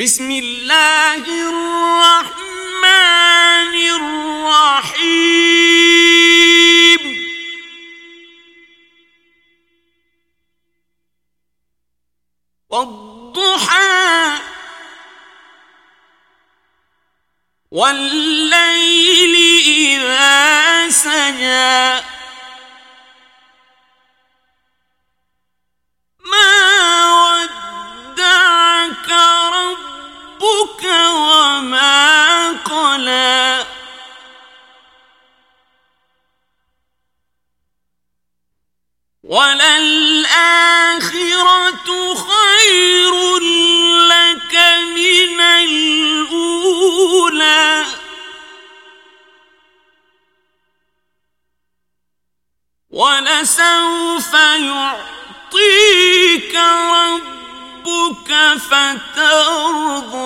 بسم اللہ الرحمن الرحیم والضحى والليل إذا سجى. وما قلا وللآخرة خير لك من الأولى. ولسوف يعطيك ربك فترضى.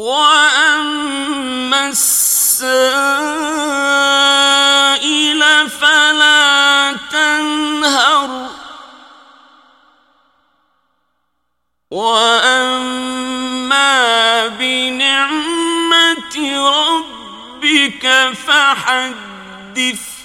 وَأَمَّا السَّائِلَ فَلَا وَأَمَّا بِنِعْمَةِ رَبِّكَ فَحَدِّثْ